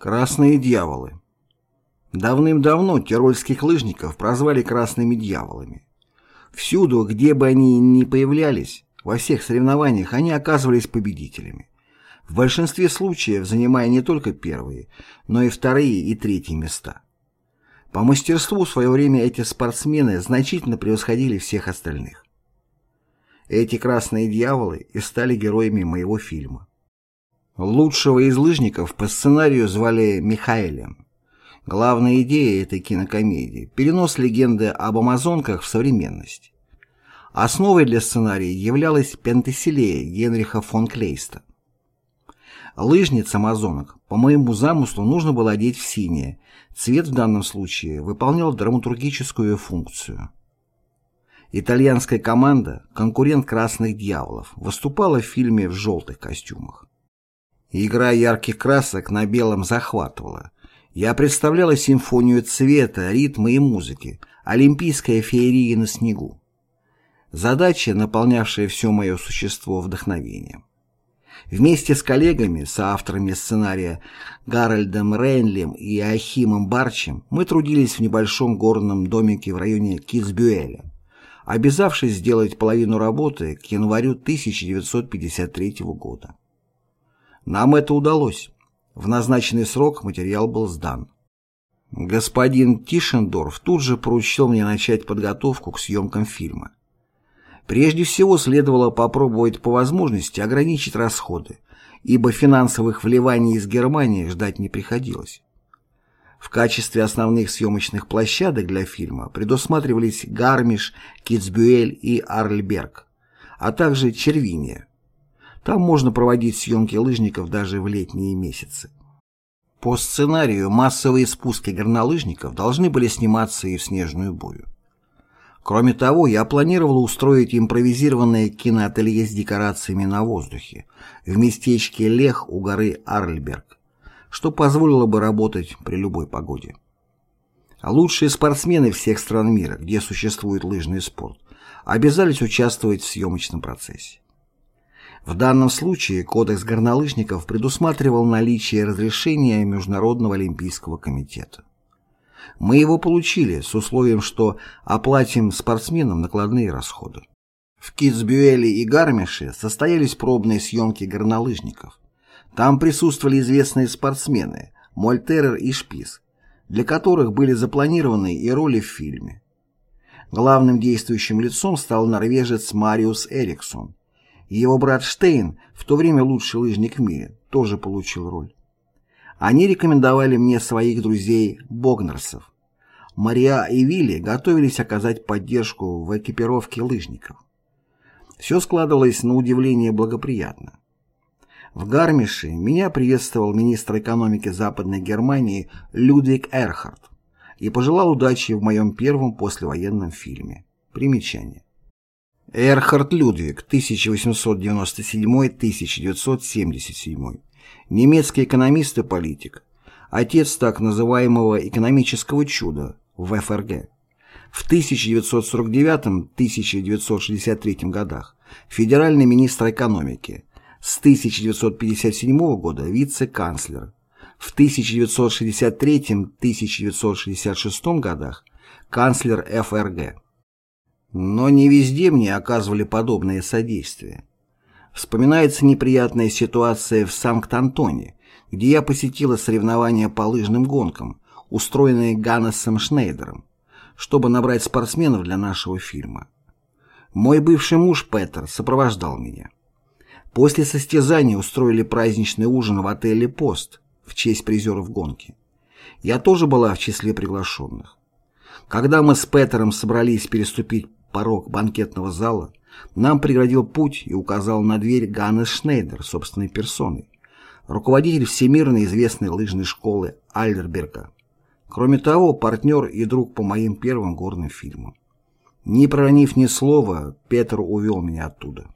Красные дьяволы. Давным-давно тирольских лыжников прозвали красными дьяволами. Всюду, где бы они ни появлялись, во всех соревнованиях они оказывались победителями. В большинстве случаев занимая не только первые, но и вторые и третьи места. По мастерству в свое время эти спортсмены значительно превосходили всех остальных. Эти красные дьяволы и стали героями моего фильма. Лучшего из лыжников по сценарию звали Михаэлем. Главная идея этой кинокомедии – перенос легенды об амазонках в современность. Основой для сценария являлась Пентеселея Генриха фон Клейста. Лыжниц амазонок, по моему замыслу, нужно было одеть в синее. Цвет в данном случае выполнял драматургическую функцию. Итальянская команда, конкурент «Красных дьяволов», выступала в фильме в желтых костюмах. Игра ярких красок на белом захватывала. Я представляла симфонию цвета, ритма и музыки, олимпийская феерия на снегу. Задача, наполнявшая все мое существо вдохновением. Вместе с коллегами, соавторами сценария Гарольдом Рейнлем и Ахимом Барчем мы трудились в небольшом горном домике в районе Китсбюэля, обязавшись сделать половину работы к январю 1953 года. Нам это удалось. В назначенный срок материал был сдан. Господин Тишендорф тут же поручил мне начать подготовку к съемкам фильма. Прежде всего следовало попробовать по возможности ограничить расходы, ибо финансовых вливаний из Германии ждать не приходилось. В качестве основных съемочных площадок для фильма предусматривались Гармиш, Китсбюэль и Арльберг, а также Червиния. Там можно проводить съемки лыжников даже в летние месяцы. По сценарию массовые спуски горнолыжников должны были сниматься и в снежную бурю. Кроме того, я планировал устроить импровизированное киноателье с декорациями на воздухе в местечке Лех у горы Арльберг, что позволило бы работать при любой погоде. Лучшие спортсмены всех стран мира, где существует лыжный спорт, обязались участвовать в съемочном процессе. В данном случае Кодекс горнолыжников предусматривал наличие разрешения Международного олимпийского комитета. Мы его получили с условием, что оплатим спортсменам накладные расходы. В Китсбюэле и Гармише состоялись пробные съемки горнолыжников. Там присутствовали известные спортсмены Мольтерер и Шпис, для которых были запланированы и роли в фильме. Главным действующим лицом стал норвежец Мариус Эриксон, его брат Штейн, в то время лучший лыжник в мире, тоже получил роль. Они рекомендовали мне своих друзей Богнерсов. Мария и Вилли готовились оказать поддержку в экипировке лыжников. Все складывалось на удивление благоприятно. В Гармише меня приветствовал министр экономики Западной Германии Людвиг Эрхард и пожелал удачи в моем первом послевоенном фильме. Примечание. Эрхард Людвиг, 1897-1977. Немецкий экономист и политик. Отец так называемого экономического чуда в ФРГ. В 1949-1963 годах федеральный министр экономики. С 1957 года вице-канцлер. В 1963-1966 годах канцлер ФРГ. Но не везде мне оказывали подобное содействие. Вспоминается неприятная ситуация в Санкт-Антоне, где я посетила соревнования по лыжным гонкам, устроенные Ганнесом Шнейдером, чтобы набрать спортсменов для нашего фильма. Мой бывший муж Петер сопровождал меня. После состязаний устроили праздничный ужин в отеле «Пост» в честь призеров гонки. Я тоже была в числе приглашенных. Когда мы с Петером собрались переступить порог банкетного зала, нам преградил путь и указал на дверь Ганнес Шнейдер собственной персоной, руководитель всемирно известной лыжной школы Альдерберга. Кроме того, партнер и друг по моим первым горным фильмам. Не проронив ни слова, Петр увел меня оттуда.